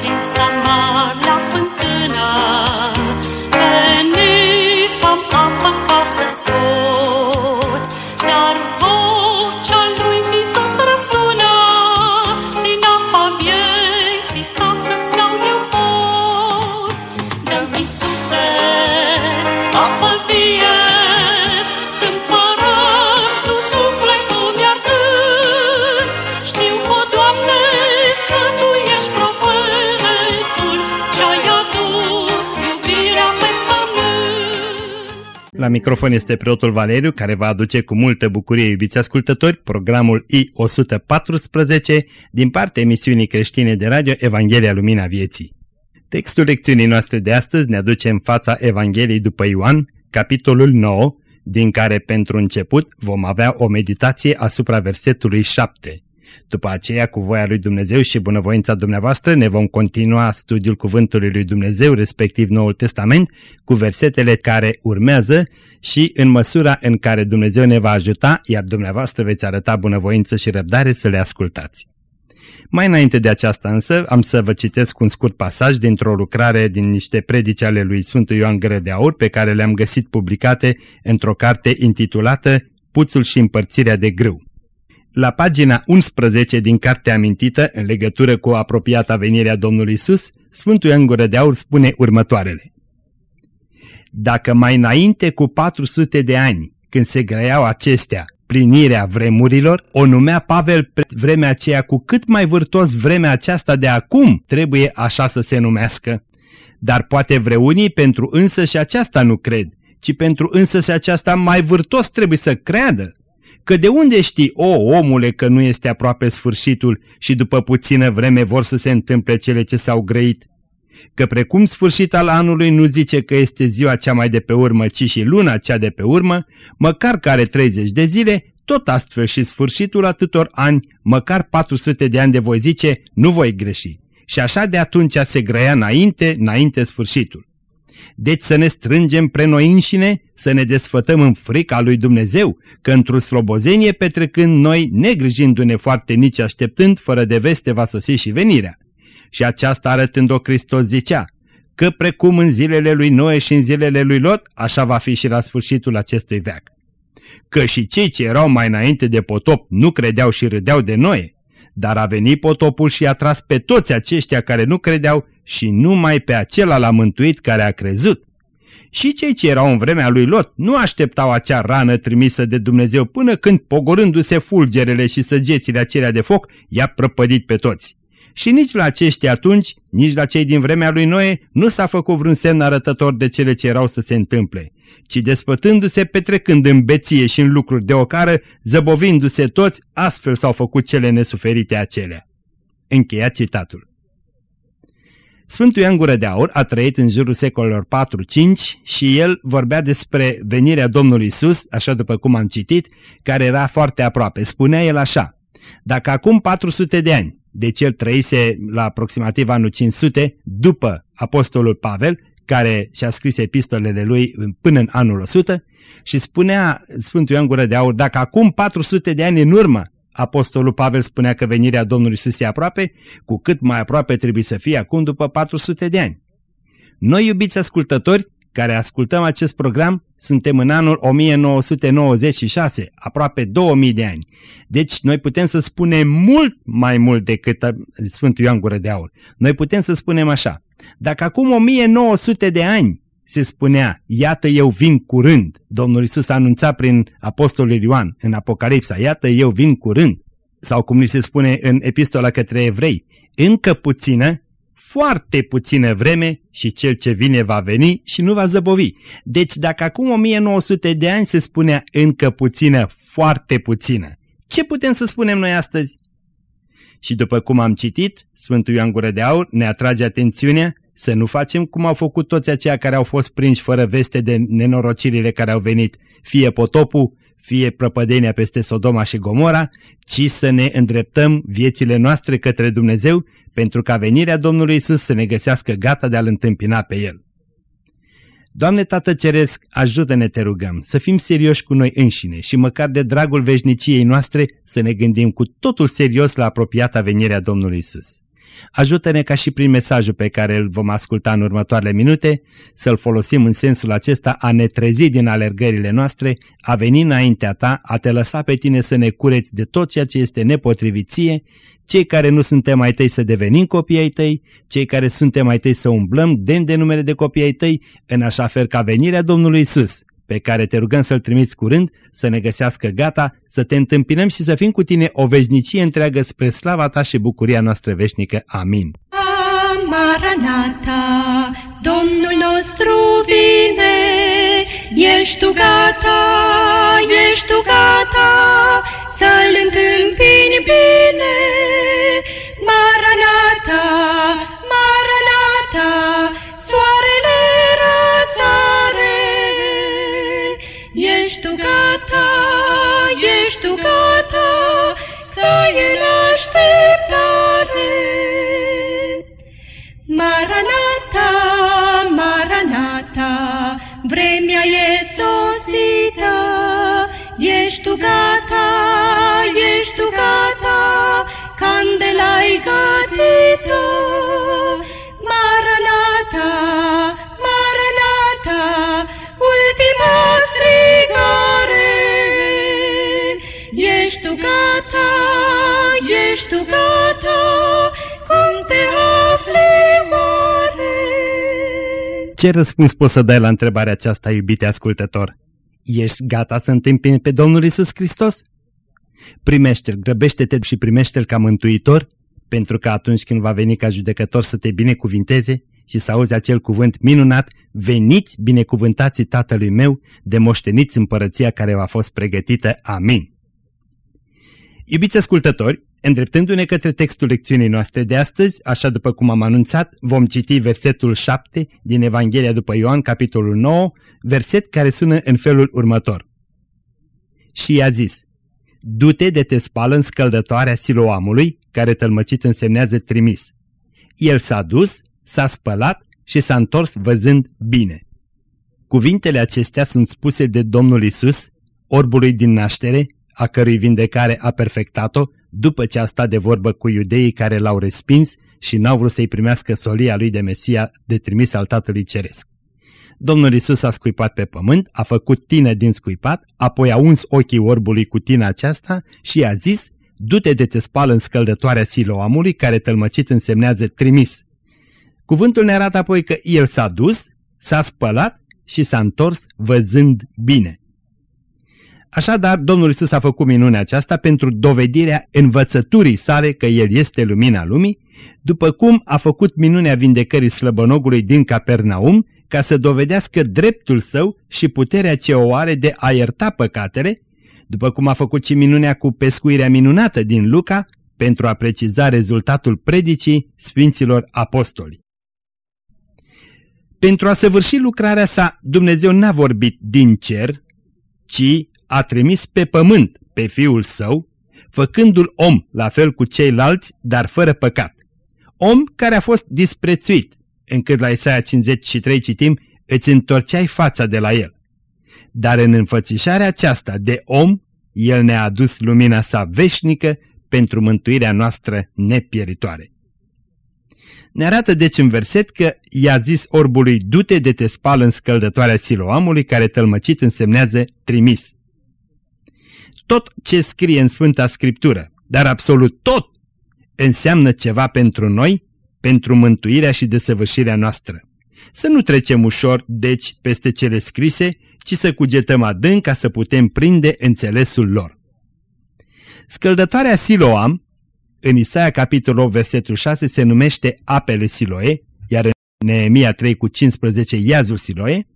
din Samar microfon este preotul Valeriu, care va aduce cu multă bucurie, iubiți ascultători, programul I-114 din partea emisiunii creștine de radio Evanghelia Lumina Vieții. Textul lecțiunii noastre de astăzi ne aduce în fața Evangheliei după Ioan, capitolul 9, din care pentru început vom avea o meditație asupra versetului 7. După aceea, cu voia lui Dumnezeu și bunăvoința dumneavoastră, ne vom continua studiul Cuvântului lui Dumnezeu, respectiv Noul Testament, cu versetele care urmează și în măsura în care Dumnezeu ne va ajuta, iar dumneavoastră veți arăta bunăvoință și răbdare să le ascultați. Mai înainte de aceasta însă, am să vă citesc un scurt pasaj dintr-o lucrare din niște predici ale lui Sfântul Ioan Gără de Aur, pe care le-am găsit publicate într-o carte intitulată Puțul și împărțirea de grâu. La pagina 11 din cartea amintită, în legătură cu apropiata venirea Domnului Isus, Sfântul Ioan Gură de Aur spune următoarele. Dacă mai înainte cu 400 de ani, când se grăiau acestea, plinirea vremurilor, o numea Pavel pe vremea aceea cu cât mai vârtos vremea aceasta de acum trebuie așa să se numească. Dar poate vreunii pentru însă și aceasta nu cred, ci pentru însă și aceasta mai vârtos trebuie să creadă. Că de unde știi, o omule, că nu este aproape sfârșitul și după puțină vreme vor să se întâmple cele ce s-au grăit? Că precum sfârșit al anului nu zice că este ziua cea mai de pe urmă, ci și luna cea de pe urmă, măcar care 30 de zile, tot astfel și sfârșitul atâtor ani, măcar 400 de ani de voi zice, nu voi greși. Și așa de atunci se grăia înainte, înainte sfârșitul. Deci să ne strângem pre noi înșine, să ne desfătăm în frica lui Dumnezeu, că într-o slobozenie petrecând noi, negrijindu-ne foarte nici așteptând, fără de veste va sosi și venirea. Și aceasta arătând-o Hristos zicea, că precum în zilele lui Noe și în zilele lui Lot, așa va fi și la sfârșitul acestui veac. Că și cei ce erau mai înainte de potop nu credeau și râdeau de Noe, dar a venit potopul și a tras pe toți aceștia care nu credeau și numai pe acela l-a mântuit care a crezut. Și cei ce erau în vremea lui Lot nu așteptau acea rană trimisă de Dumnezeu până când, pogorându-se fulgerele și săgețile acelea de foc, i-a prăpădit pe toți. Și nici la aceștia atunci, nici la cei din vremea lui Noe, nu s-a făcut vreun semn arătător de cele ce erau să se întâmple, ci despătându-se, petrecând în beție și în lucruri de ocară, zăbovindu-se toți, astfel s-au făcut cele nesuferite acelea. Încheia citatul. Sfântul Ioan Gură de Aur a trăit în jurul secolelor 4-5 și el vorbea despre venirea Domnului Isus, așa după cum am citit, care era foarte aproape. Spunea el așa, dacă acum 400 de ani, deci el trăise la aproximativ anul 500, după Apostolul Pavel, care și-a scris epistolele lui până în anul 100, și spunea Sfântul Ioan Gură de Aur, dacă acum 400 de ani în urmă Apostolul Pavel spunea că venirea Domnului Iisus e aproape, cu cât mai aproape trebuie să fie acum după 400 de ani. Noi, iubiți ascultători, care ascultăm acest program, suntem în anul 1996, aproape 2000 de ani. Deci noi putem să spunem mult mai mult decât Sfântul Ioan Gură de Aur. Noi putem să spunem așa, dacă acum 1900 de ani se spunea, iată eu vin curând. Domnul Isus a anunțat prin Apostolul Ioan în Apocalipsa, iată eu vin curând. Sau cum ni se spune în epistola către evrei, încă puțină, foarte puțină vreme și cel ce vine va veni și nu va zăbovi. Deci dacă acum 1900 de ani se spunea încă puțină, foarte puțină, ce putem să spunem noi astăzi? Și după cum am citit, Sfântul Ioan Gură de Aur ne atrage atențiunea să nu facem cum au făcut toți aceia care au fost prinși fără veste de nenorocirile care au venit, fie potopul, fie prăpădenia peste Sodoma și Gomora, ci să ne îndreptăm viețile noastre către Dumnezeu pentru ca venirea Domnului Isus să ne găsească gata de a-L întâmpina pe El. Doamne Tată Ceresc, ajută-ne, te rugăm, să fim serioși cu noi înșine și măcar de dragul veșniciei noastre să ne gândim cu totul serios la apropiata venirea Domnului Isus. Ajută-ne ca și prin mesajul pe care îl vom asculta în următoarele minute să-l folosim în sensul acesta a ne trezi din alergările noastre, a veni înaintea ta, a te lăsa pe tine să ne cureți de tot ceea ce este nepotriviție, cei care nu suntem mai tăi să devenim copii ai tăi, cei care suntem mai tăi să umblăm den de numele de copii ai tăi, în așa fel ca venirea Domnului Isus, pe care te rugăm să-L trimiți curând, să ne găsească gata, să te întâmpinăm și să fim cu tine o veșnicie întreagă spre slava ta și bucuria noastră veșnică. Amin. Maranata, Domnul nostru vine, ești tu gata, ești tu gata, să-L întâmpini bine. Maranata, Maranata, gata, ești tu gata, stai în așteptare. Maranata, Maranata, vremea e sosită, ești tu gata, ești tu gata, candela-i gătită. Maranata, Maranata, ești tu gata, ești tu gata, cum te afli oare? Ce răspuns poți să dai la întrebarea aceasta, iubite ascultător? Ești gata să întâmpini pe Domnul Isus Hristos? Primește-L, grăbește-te și primește-L ca mântuitor, pentru că atunci când va veni ca judecător să te binecuvinteze și să auzi acel cuvânt minunat, veniți binecuvântații Tatălui meu, de moșteniți împărăția care v-a fost pregătită. Amin. Iubiți ascultători, îndreptându-ne către textul lecțiunii noastre de astăzi, așa după cum am anunțat, vom citi versetul 7 din Evanghelia după Ioan, capitolul 9, verset care sună în felul următor. Și i-a zis, du-te de te spală în scăldătoarea siloamului, care tălmăcit însemnează trimis. El s-a dus, s-a spălat și s-a întors văzând bine. Cuvintele acestea sunt spuse de Domnul Isus, orbului din naștere, a cărui vindecare a perfectat-o, după ce a stat de vorbă cu iudeii care l-au respins și n-au vrut să-i primească solia lui de Mesia de trimis al Tatălui Ceresc. Domnul Isus a scuipat pe pământ, a făcut tine din scuipat, apoi a uns ochii orbului cu tina aceasta și a zis, du-te de te spală în scăldătoarea siloamului care tălmăcit însemnează trimis. Cuvântul ne arată apoi că el s-a dus, s-a spălat și s-a întors văzând bine. Așadar, Domnul Isus a făcut minunea aceasta pentru dovedirea învățăturii sale că El este lumina lumii, după cum a făcut minunea vindecării slăbănogului din Capernaum, ca să dovedească dreptul său și puterea ce o are de a ierta păcatele, după cum a făcut și minunea cu pescuirea minunată din Luca, pentru a preciza rezultatul predicii Sfinților Apostoli. Pentru a săvârși lucrarea sa, Dumnezeu n-a vorbit din cer, ci a trimis pe pământ pe Fiul Său, făcându-l om la fel cu ceilalți, dar fără păcat. Om care a fost disprețuit, încât la Isaia 53 citim, îți întorceai fața de la el. Dar în înfățișarea aceasta de om, el ne-a adus lumina sa veșnică pentru mântuirea noastră nepieritoare. Ne arată deci în verset că i-a zis orbului, du-te de te spală în scăldătoarea siloamului care tălmăcit însemnează trimis. Tot ce scrie în Sfânta Scriptură, dar absolut tot, înseamnă ceva pentru noi, pentru mântuirea și desăvârșirea noastră. Să nu trecem ușor, deci, peste cele scrise, ci să cugetăm adânc ca să putem prinde înțelesul lor. Scăldătoarea Siloam, în Isaia capitolul 8, versetul 6, se numește apele Siloe, iar în Neemia 3 cu 15 iazul Siloe.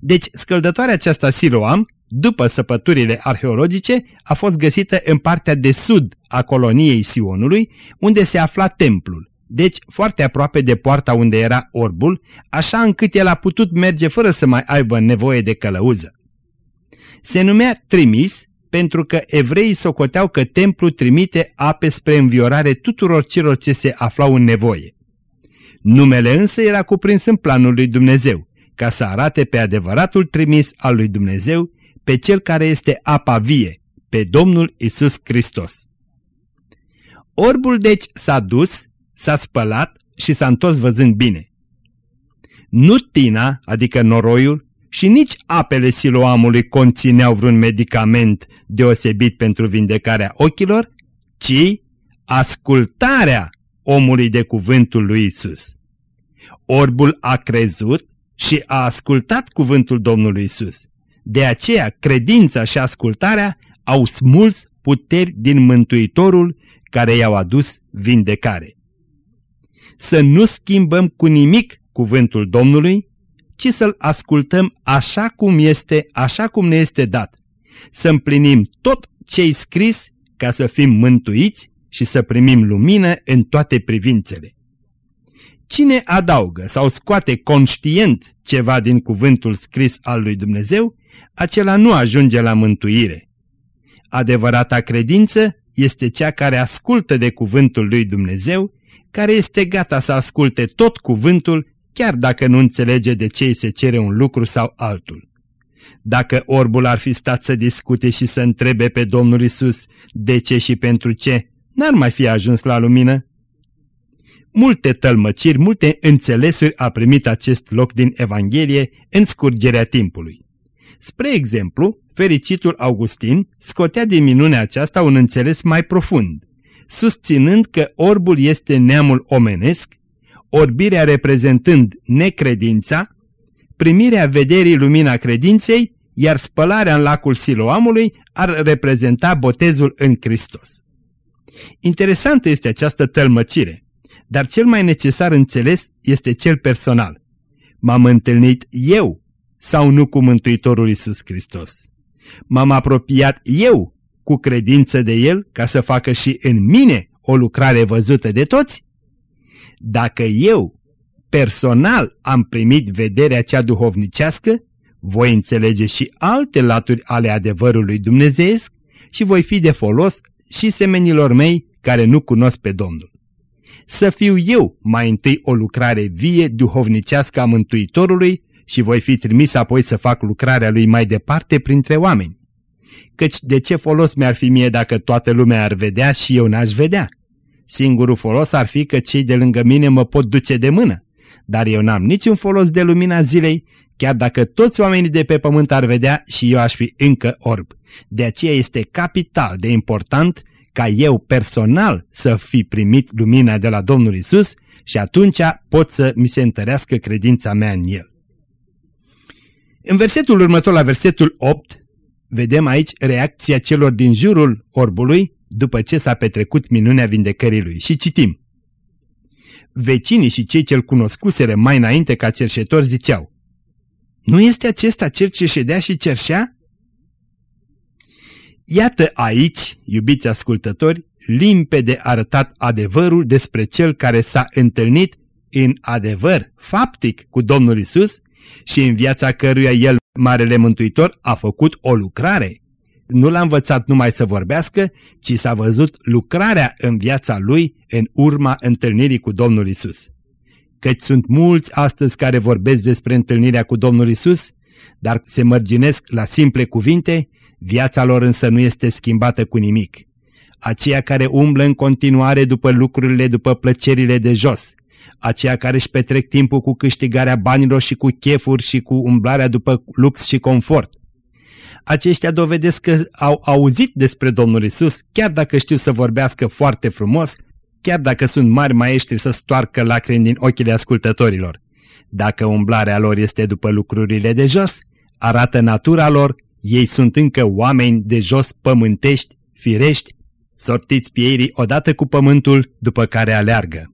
Deci scăldătoarea aceasta Siloam, după săpăturile arheologice, a fost găsită în partea de sud a coloniei Sionului, unde se afla templul, deci foarte aproape de poarta unde era orbul, așa încât el a putut merge fără să mai aibă nevoie de călăuză. Se numea trimis pentru că evreii socoteau că templu trimite ape spre înviorare tuturor celor ce se aflau în nevoie. Numele însă era cuprins în planul lui Dumnezeu, ca să arate pe adevăratul trimis al lui Dumnezeu, pe cel care este apa vie, pe Domnul Isus Hristos. Orbul deci s-a dus, s-a spălat și s-a întors văzând bine. Nu tina, adică noroiul, și nici apele siloamului conțineau vreun medicament deosebit pentru vindecarea ochilor, ci ascultarea omului de cuvântul lui Isus. Orbul a crezut și a ascultat cuvântul Domnului Isus. De aceea, credința și ascultarea au smuls puteri din Mântuitorul care i-au adus vindecare. Să nu schimbăm cu nimic cuvântul Domnului, ci să-l ascultăm așa cum este, așa cum ne este dat. Să împlinim tot ce-i scris ca să fim mântuiți și să primim lumină în toate privințele. Cine adaugă sau scoate conștient ceva din cuvântul scris al lui Dumnezeu, acela nu ajunge la mântuire. Adevărata credință este cea care ascultă de cuvântul lui Dumnezeu, care este gata să asculte tot cuvântul, chiar dacă nu înțelege de ce îi se cere un lucru sau altul. Dacă orbul ar fi stat să discute și să întrebe pe Domnul Isus de ce și pentru ce, n-ar mai fi ajuns la lumină. Multe tălmăciri, multe înțelesuri a primit acest loc din Evanghelie în scurgerea timpului. Spre exemplu, fericitul Augustin scotea din minunea aceasta un înțeles mai profund, susținând că orbul este neamul omenesc, orbirea reprezentând necredința, primirea vederii lumina credinței, iar spălarea în lacul Siloamului ar reprezenta botezul în Hristos. Interesantă este această tălmăcire, dar cel mai necesar înțeles este cel personal. M-am întâlnit eu sau nu cu Mântuitorul Isus Hristos? M-am apropiat eu cu credință de El ca să facă și în mine o lucrare văzută de toți? Dacă eu, personal, am primit vederea cea duhovnicească, voi înțelege și alte laturi ale adevărului dumnezeesc și voi fi de folos și semenilor mei care nu cunosc pe Domnul. Să fiu eu mai întâi o lucrare vie duhovnicească a Mântuitorului și voi fi trimis apoi să fac lucrarea lui mai departe printre oameni. Căci de ce folos mi-ar fi mie dacă toată lumea ar vedea și eu n-aș vedea? Singurul folos ar fi că cei de lângă mine mă pot duce de mână, dar eu n-am niciun folos de lumina zilei, chiar dacă toți oamenii de pe pământ ar vedea și eu aș fi încă orb. De aceea este capital de important ca eu personal să fi primit lumina de la Domnul Isus și atunci pot să mi se întărească credința mea în El. În versetul următor, la versetul 8, vedem aici reacția celor din jurul orbului după ce s-a petrecut minunea vindecării lui. Și citim. Vecinii și cei ce-l cunoscuseră mai înainte ca cerșetori ziceau, Nu este acesta cel ce ședea și cerșea? Iată aici, iubiți ascultători, limpede arătat adevărul despre cel care s-a întâlnit în adevăr faptic cu Domnul Isus și în viața căruia el, Marele Mântuitor, a făcut o lucrare. Nu l-a învățat numai să vorbească, ci s-a văzut lucrarea în viața lui în urma întâlnirii cu Domnul Isus. Căci sunt mulți astăzi care vorbesc despre întâlnirea cu Domnul Isus, dar se mărginesc la simple cuvinte, viața lor însă nu este schimbată cu nimic. Aceia care umblă în continuare după lucrurile, după plăcerile de jos, aceia care își petrec timpul cu câștigarea banilor și cu chefuri și cu umblarea după lux și confort. Aceștia dovedesc că au auzit despre Domnul Isus, chiar dacă știu să vorbească foarte frumos, chiar dacă sunt mari maestri să stoarcă lacrimi din ochile ascultătorilor. Dacă umblarea lor este după lucrurile de jos, arată natura lor, ei sunt încă oameni de jos pământești, firești, sortiți pieirii odată cu pământul după care aleargă.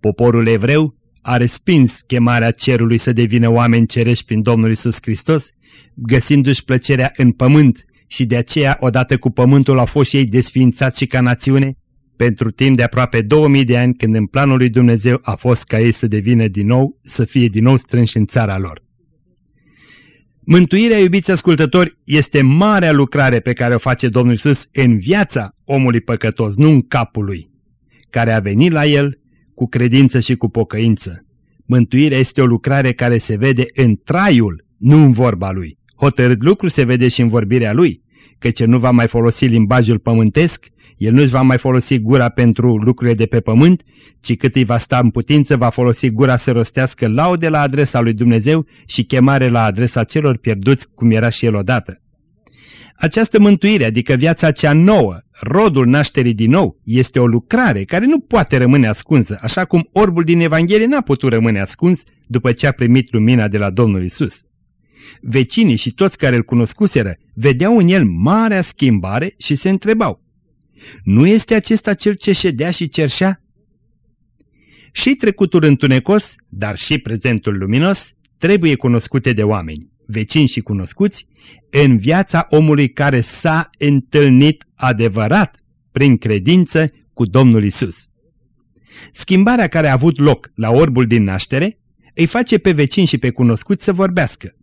Poporul evreu a respins chemarea cerului să devină oameni cerești prin Domnul Isus Hristos, găsindu-și plăcerea în pământ și de aceea, odată cu pământul, au fost ei desființați și ca națiune pentru timp de aproape 2000 de ani, când în planul lui Dumnezeu a fost ca ei să devină din nou, să fie din nou strânși în țara lor. Mântuirea, iubiți ascultători, este marea lucrare pe care o face Domnul Isus în viața omului păcătos, nu în capul lui, care a venit la el cu credință și cu pocăință. Mântuirea este o lucrare care se vede în traiul, nu în vorba lui. Hotărât lucru se vede și în vorbirea lui, căci nu va mai folosi limbajul pământesc, El nu-și va mai folosi gura pentru lucrurile de pe pământ, ci cât îi va sta în putință, va folosi gura să rostească laude la adresa lui Dumnezeu și chemare la adresa celor pierduți, cum era și el odată. Această mântuire, adică viața cea nouă, rodul nașterii din nou, este o lucrare care nu poate rămâne ascunsă, așa cum orbul din Evanghelie n-a putut rămâne ascuns după ce a primit lumina de la Domnul Isus. Vecinii și toți care îl cunoscuseră vedeau în el marea schimbare și se întrebau, nu este acesta cel ce ședea și cerșea? Și trecutul întunecos, dar și prezentul luminos, trebuie cunoscute de oameni vecini și cunoscuți, în viața omului care s-a întâlnit adevărat prin credință cu Domnul Isus. Schimbarea care a avut loc la orbul din naștere îi face pe vecini și pe cunoscuți să vorbească.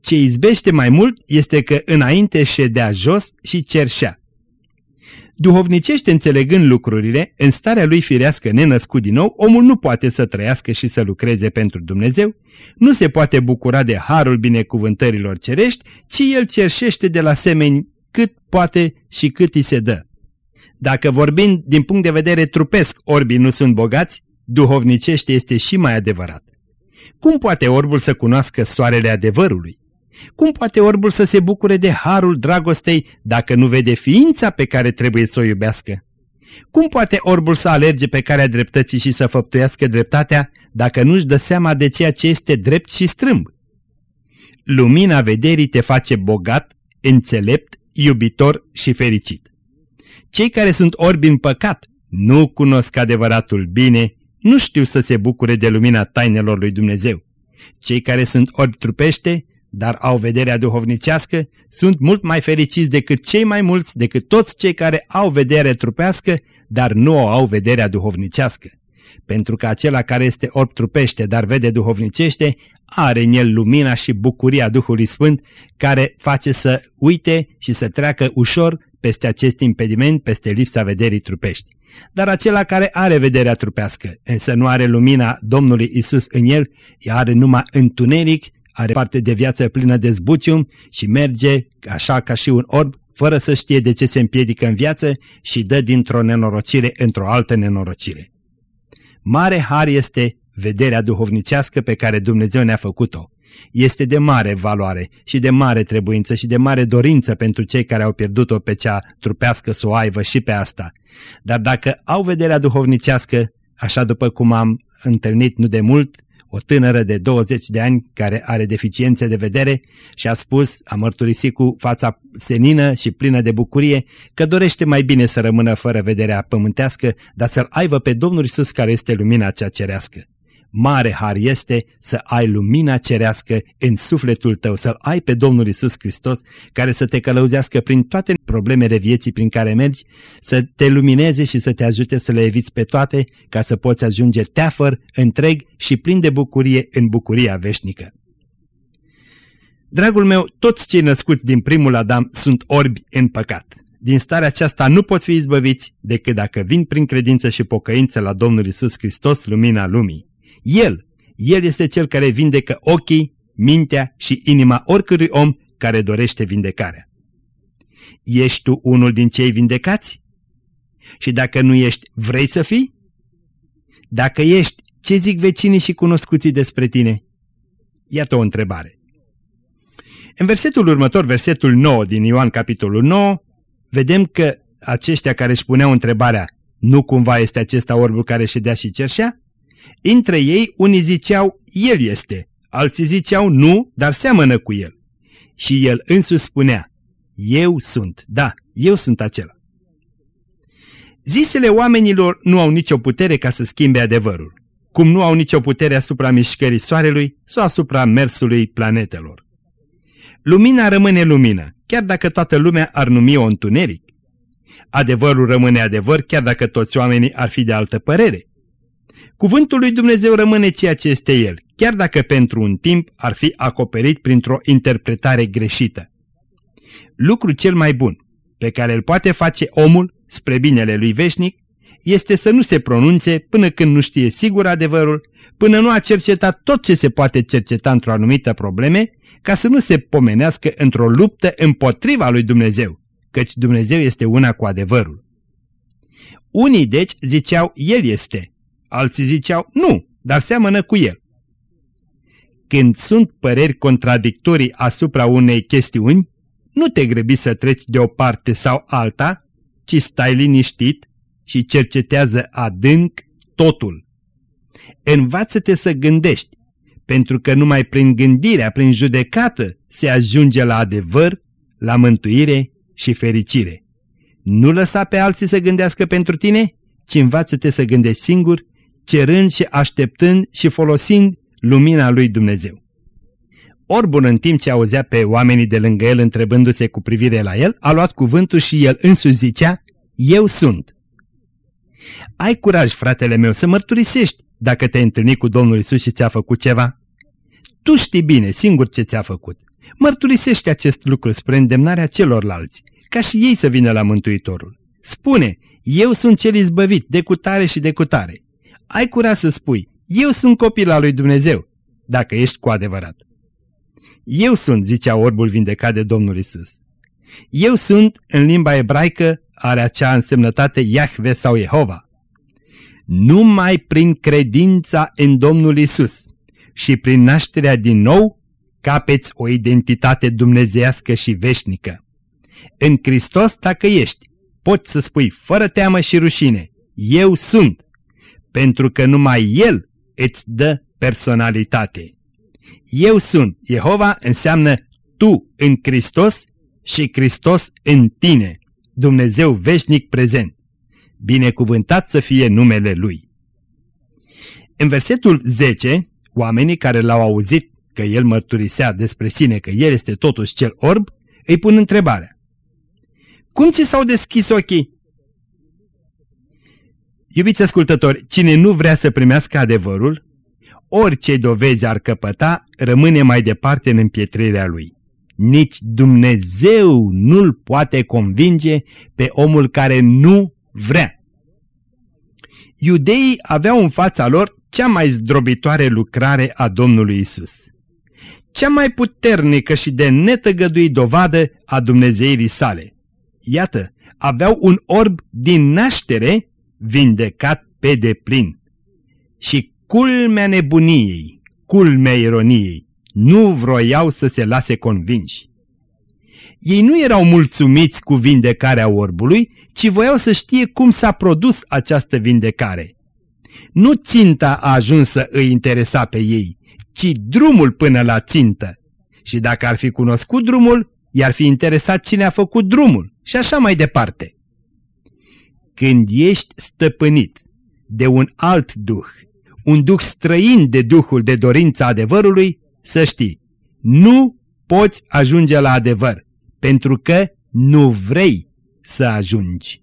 Ce izbește mai mult este că înainte ședea jos și cerșea. Duhovnicește înțelegând lucrurile, în starea lui firească nenăscut din nou, omul nu poate să trăiască și să lucreze pentru Dumnezeu, nu se poate bucura de harul binecuvântărilor cerești, ci el cerșește de la semeni cât poate și cât îi se dă. Dacă vorbind din punct de vedere trupesc orbii nu sunt bogați, duhovnicește este și mai adevărat. Cum poate orbul să cunoască soarele adevărului? Cum poate orbul să se bucure de harul dragostei dacă nu vede ființa pe care trebuie să o iubească? Cum poate orbul să alerge pe calea dreptății și să făptuiască dreptatea dacă nu-și dă seama de ceea ce este drept și strâmb? Lumina vederii te face bogat, înțelept, iubitor și fericit. Cei care sunt orbi în păcat nu cunosc adevăratul bine, nu știu să se bucure de lumina tainelor lui Dumnezeu. Cei care sunt orbi trupește dar au vederea duhovnicească, sunt mult mai fericiți decât cei mai mulți, decât toți cei care au vedere trupească, dar nu o au vederea duhovnicească. Pentru că acela care este orb trupește, dar vede duhovnicește, are în el lumina și bucuria Duhului Sfânt, care face să uite și să treacă ușor peste acest impediment, peste lipsa vederii trupești. Dar acela care are vederea trupească, însă nu are lumina Domnului Isus în el, are numai întuneric are parte de viață plină de zbucium și merge așa ca și un orb, fără să știe de ce se împiedică în viață și dă dintr-o nenorocire într-o altă nenorocire. Mare har este vederea duhovnicească pe care Dumnezeu ne-a făcut-o. Este de mare valoare și de mare trebuință și de mare dorință pentru cei care au pierdut-o pe cea trupească să o aibă și pe asta. Dar dacă au vederea duhovnicească, așa după cum am întâlnit nu de mult, o tânără de 20 de ani care are deficiențe de vedere și a spus, a mărturisit cu fața senină și plină de bucurie că dorește mai bine să rămână fără vederea pământească, dar să-L aibă pe Domnul Isus care este lumina cea cerească. Mare har este să ai lumina cerească în sufletul tău, să-L ai pe Domnul Isus Hristos, care să te călăuzească prin toate problemele vieții prin care mergi, să te lumineze și să te ajute să le eviți pe toate, ca să poți ajunge teafăr, întreg și plin de bucurie în bucuria veșnică. Dragul meu, toți cei născuți din primul Adam sunt orbi în păcat. Din starea aceasta nu pot fi izbăviți decât dacă vin prin credință și pocăință la Domnul Isus Hristos, lumina lumii. El, El este Cel care vindecă ochii, mintea și inima oricărui om care dorește vindecarea. Ești tu unul din cei vindecați? Și dacă nu ești, vrei să fii? Dacă ești, ce zic vecinii și cunoscuții despre tine? Iată o întrebare. În versetul următor, versetul 9 din Ioan capitolul 9, vedem că aceștia care își puneau întrebarea, nu cumva este acesta orbul care ședea și cerșea? Între ei unii ziceau, El este, alții ziceau, nu, dar seamănă cu El. Și El însuși spunea, Eu sunt, da, eu sunt acela. Zisele oamenilor nu au nicio putere ca să schimbe adevărul, cum nu au nicio putere asupra mișcării soarelui sau asupra mersului planetelor. Lumina rămâne lumină, chiar dacă toată lumea ar numi-o întuneric. Adevărul rămâne adevăr, chiar dacă toți oamenii ar fi de altă părere. Cuvântul lui Dumnezeu rămâne ceea ce este el, chiar dacă pentru un timp ar fi acoperit printr-o interpretare greșită. Lucru cel mai bun pe care îl poate face omul spre binele lui veșnic este să nu se pronunțe până când nu știe sigur adevărul, până nu a cercetat tot ce se poate cerceta într-o anumită probleme, ca să nu se pomenească într-o luptă împotriva lui Dumnezeu, căci Dumnezeu este una cu adevărul. Unii deci ziceau, el este, alții ziceau, nu, dar seamănă cu el. Când sunt păreri contradictorii asupra unei chestiuni, nu te grăbi să treci de o parte sau alta, ci stai liniștit și cercetează adânc totul. Învață-te să gândești, pentru că numai prin gândirea, prin judecată, se ajunge la adevăr, la mântuire și fericire. Nu lăsa pe alții să gândească pentru tine, ci învață-te să gândești singur, cerând și așteptând și folosind lumina lui Dumnezeu. Orbul în timp ce auzea pe oamenii de lângă el întrebându-se cu privire la el, a luat cuvântul și el însuși zicea, Eu sunt. Ai curaj, fratele meu, să mărturisești dacă te-ai întâlnit cu Domnul Isus și ți-a făcut ceva. Tu știi bine, singur ce ți-a făcut. Mărturisește acest lucru spre îndemnarea celorlalți, ca și ei să vină la Mântuitorul. Spune, eu sunt cel izbăvit, de cutare și de cutare. Ai curaj să spui, eu sunt copil al lui Dumnezeu, dacă ești cu adevărat. Eu sunt, zicea orbul vindecat de Domnul Isus. Eu sunt, în limba ebraică, are acea însemnătate Iahve sau Jehova. Numai prin credința în Domnul Isus și prin nașterea din nou, capeți o identitate dumnezească și veșnică. În Hristos, dacă ești, poți să spui fără teamă și rușine, eu sunt, pentru că numai El îți dă personalitate. Eu sunt, Jehova înseamnă tu în Hristos și Hristos în tine, Dumnezeu veșnic prezent. Binecuvântat să fie numele Lui. În versetul 10, oamenii care l-au auzit că el mărturisea despre sine că el este totuși cel orb, îi pun întrebarea. Cum ți s-au deschis ochii? Iubiți ascultători, cine nu vrea să primească adevărul, orice dovezi ar căpăta, rămâne mai departe în împietrirea lui. Nici Dumnezeu nu-l poate convinge pe omul care nu vrea. Iudeii aveau în fața lor cea mai zdrobitoare lucrare a Domnului Isus. Cea mai puternică și de netăgăduit dovadă a Dumnezeirii sale. Iată, aveau un orb din naștere vindecat pe deplin. Și culmea nebuniei, culmea ironiei, nu vroiau să se lase convinși. Ei nu erau mulțumiți cu vindecarea orbului, ci voiau să știe cum s-a produs această vindecare. Nu ținta a ajuns să îi interesa pe ei, ci drumul până la țintă. Și dacă ar fi cunoscut drumul, i-ar fi interesat cine a făcut drumul și așa mai departe. Când ești stăpânit de un alt duh, un duh străin de duhul de dorință adevărului, să știi, nu poți ajunge la adevăr, pentru că nu vrei să ajungi.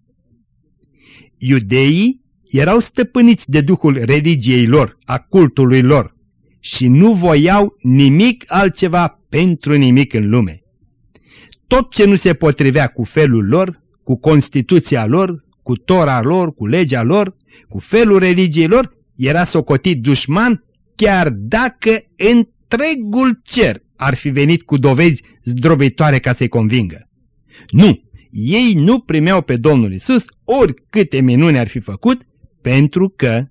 Iudeii erau stăpâniți de duhul religiei lor, a cultului lor, și nu voiau nimic altceva pentru nimic în lume. Tot ce nu se potrivea cu felul lor, cu constituția lor, cu tora lor, cu legea lor, cu felul religiei lor, era socotit dușman, chiar dacă întregul cer ar fi venit cu dovezi zdrobitoare ca să-i convingă. Nu, ei nu primeau pe Domnul Isus oricâte minuni ar fi făcut, pentru că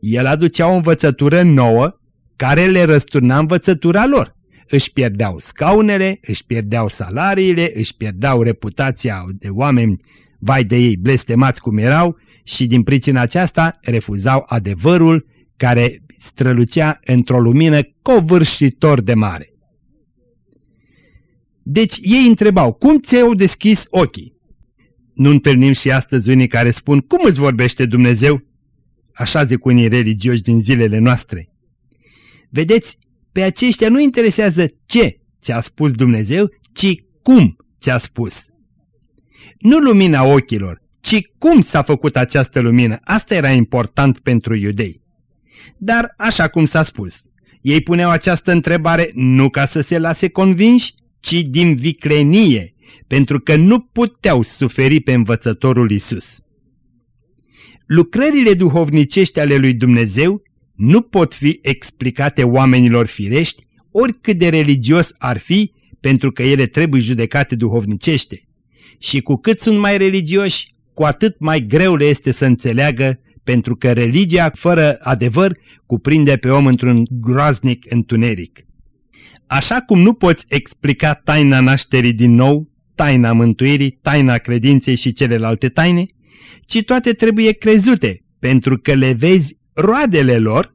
el aducea o învățătură nouă care le răsturna învățătura lor. Își pierdeau scaunele, își pierdeau salariile, își pierdeau reputația de oameni, vai de ei, blestemați cum erau, și din pricina aceasta refuzau adevărul care strălucea într-o lumină covârșitor de mare. Deci ei întrebau, cum ți-au deschis ochii? Nu întâlnim și astăzi unii care spun, cum îți vorbește Dumnezeu? Așa zic unii religioși din zilele noastre. Vedeți, pe aceștia nu interesează ce ți-a spus Dumnezeu, ci cum ți-a spus. Nu lumina ochilor, ci cum s-a făcut această lumină. Asta era important pentru iudei. Dar, așa cum s-a spus, ei puneau această întrebare nu ca să se lase convinși, ci din viclenie, pentru că nu puteau suferi pe învățătorul Isus. Lucrările duhovnicești ale lui Dumnezeu nu pot fi explicate oamenilor firești, oricât de religios ar fi, pentru că ele trebuie judecate duhovnicește. Și cu cât sunt mai religioși, cu atât mai greu le este să înțeleagă, pentru că religia fără adevăr cuprinde pe om într-un groaznic întuneric. Așa cum nu poți explica taina nașterii din nou, taina mântuirii, taina credinței și celelalte taine, ci toate trebuie crezute, pentru că le vezi roadele lor,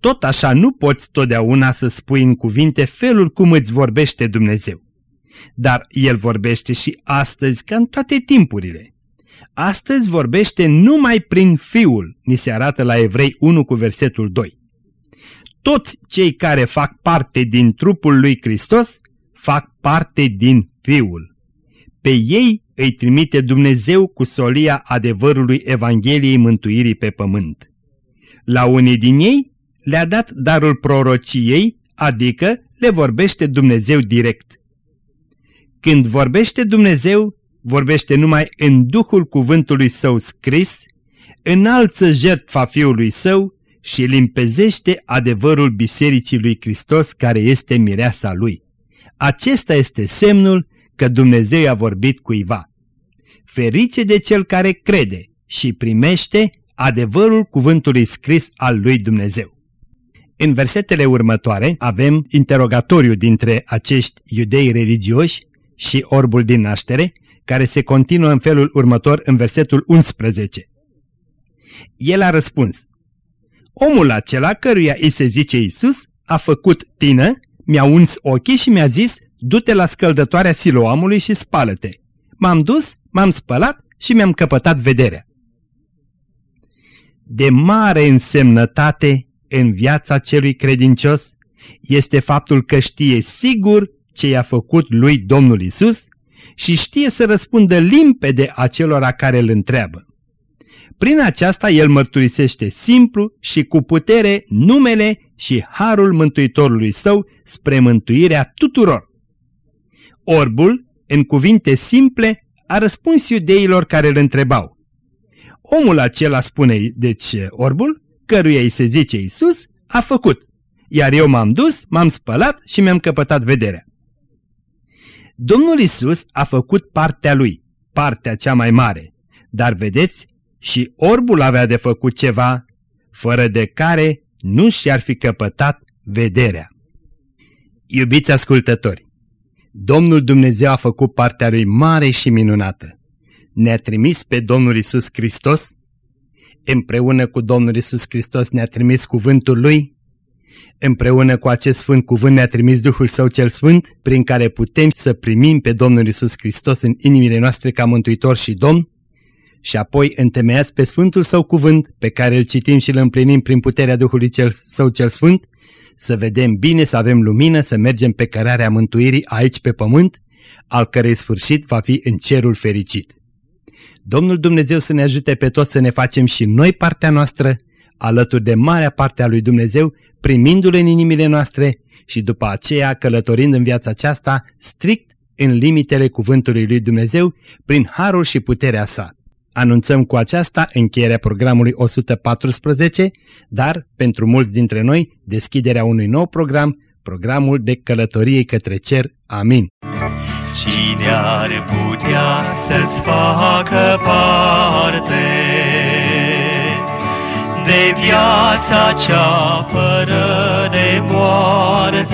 tot așa nu poți totdeauna să spui în cuvinte felul cum îți vorbește Dumnezeu. Dar El vorbește și astăzi ca în toate timpurile. Astăzi vorbește numai prin Fiul, ni se arată la Evrei 1 cu versetul 2. Toți cei care fac parte din trupul lui Hristos fac parte din Fiul. Pe ei îi trimite Dumnezeu cu solia adevărului Evangheliei mântuirii pe pământ. La unii din ei le-a dat darul prorociei, adică le vorbește Dumnezeu direct. Când vorbește Dumnezeu, vorbește numai în Duhul cuvântului său scris, înalță jertfa Fiului său și limpezește adevărul Bisericii lui Hristos care este mireasa lui. Acesta este semnul că Dumnezeu a vorbit cuiva. Ferice de cel care crede și primește adevărul cuvântului scris al lui Dumnezeu. În versetele următoare avem interogatoriu dintre acești iudei religioși și orbul din naștere, care se continuă în felul următor în versetul 11. El a răspuns, Omul acela căruia îi se zice Iisus a făcut tină, mi-a uns ochii și mi-a zis, du-te la scăldătoarea siloamului și spală-te. M-am dus, m-am spălat și mi-am căpătat vederea. De mare însemnătate în viața celui credincios este faptul că știe sigur ce i-a făcut lui Domnul Isus și știe să răspundă limpede acelora care îl întreabă. Prin aceasta el mărturisește simplu și cu putere numele și harul Mântuitorului său spre mântuirea tuturor. Orbul, în cuvinte simple, a răspuns iudeilor care îl întrebau. Omul acela spune, deci orbul, căruia îi se zice Isus, a făcut, iar eu m-am dus, m-am spălat și mi-am căpătat vederea. Domnul Isus a făcut partea lui, partea cea mai mare, dar vedeți, și orbul avea de făcut ceva, fără de care nu și-ar fi căpătat vederea. Iubiți ascultători, Domnul Dumnezeu a făcut partea lui mare și minunată. Ne-a trimis pe Domnul Isus Hristos, împreună cu Domnul Isus Hristos ne-a trimis cuvântul Lui, împreună cu acest Sfânt Cuvânt ne-a trimis Duhul Său cel Sfânt, prin care putem să primim pe Domnul Isus Hristos în inimile noastre ca Mântuitor și Domn, și apoi întemeiați pe Sfântul Său Cuvânt, pe care îl citim și îl împlinim prin puterea Duhului cel, Său cel Sfânt, să vedem bine, să avem lumină, să mergem pe cărarea mântuirii aici pe pământ, al cărei sfârșit va fi în cerul fericit. Domnul Dumnezeu să ne ajute pe toți să ne facem și noi partea noastră, alături de marea parte a lui Dumnezeu, primindu-L în inimile noastre și după aceea călătorind în viața aceasta strict în limitele cuvântului lui Dumnezeu, prin harul și puterea sa. Anunțăm cu aceasta încheierea programului 114, dar, pentru mulți dintre noi, deschiderea unui nou program, programul de călătorie către cer. Amin. Cine ar putea să-ți facă parte de viața cea fără de moarte?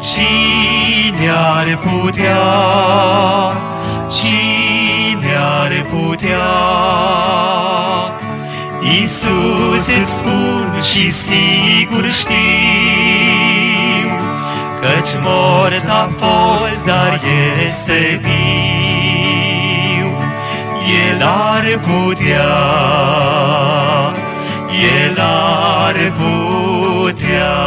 Cine ar putea, cine ar putea? Iisus îți spun și sigur știu, Căci mort a fost, dar este viu. El ar putea, El ar putea.